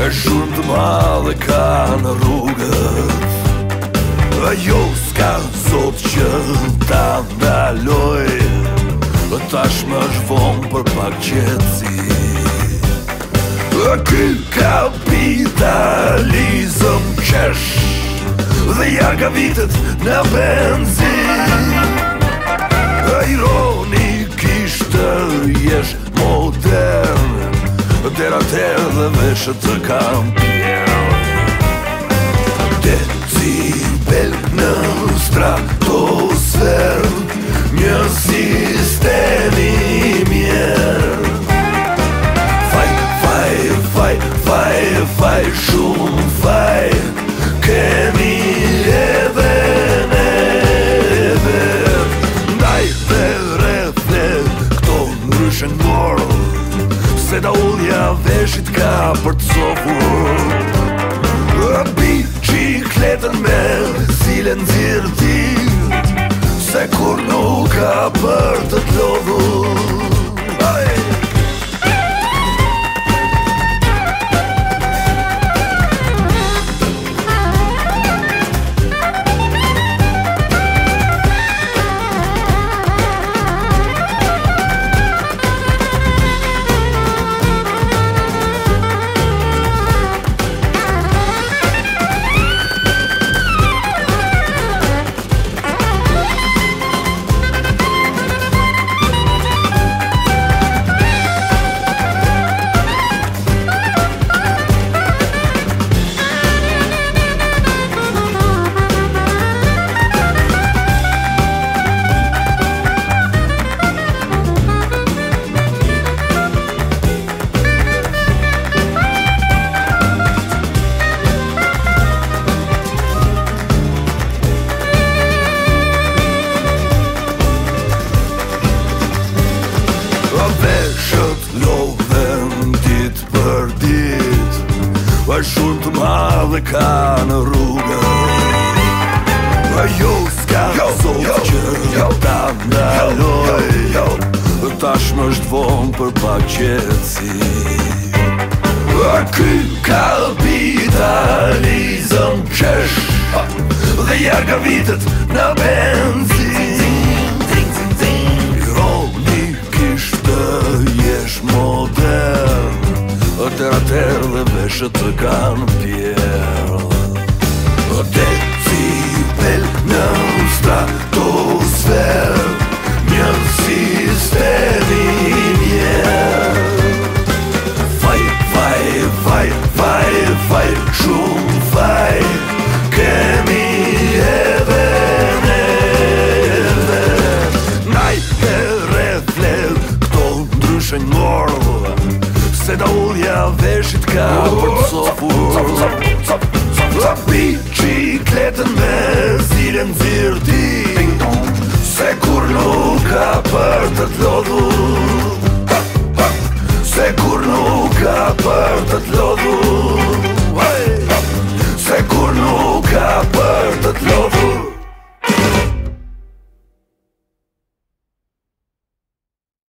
E shumë të madhe ka në rrugët jo s'ka sot që ta ndaloj A tash më është për pak qëtësi A ky kapitalizëm qesh Dhe janë ka vitet në benzin пляшется кампер Децибельная стратосфера Не системе мер Фай, фай, фай, фай, фай, шум Da ullja veshit ka për të sofur Bi qi kletën me zilën zirë ti Se kur nuk ka për të të Lovën dit për dit Vaj shumë të ma dhe ka në rrugë Vaj jo s'ka jo, sot jo, që jo, ta ndaloj jo, jo, jo. ta është vonë për pak qëtësi A ky kapitalizëm qesh Dhe jarë ka vitët në benzi që të kanë pjerë Dhe t'i pëllë në stratu sërë Një si s'te t'i njerë Vaj, vaj, vaj, vaj, vaj Shumë, vaj, kemi e vene Naj për e pëllë Këto ndryshen nërë Se da ullja veshit ka për të po po po po po po po po po po po po të po po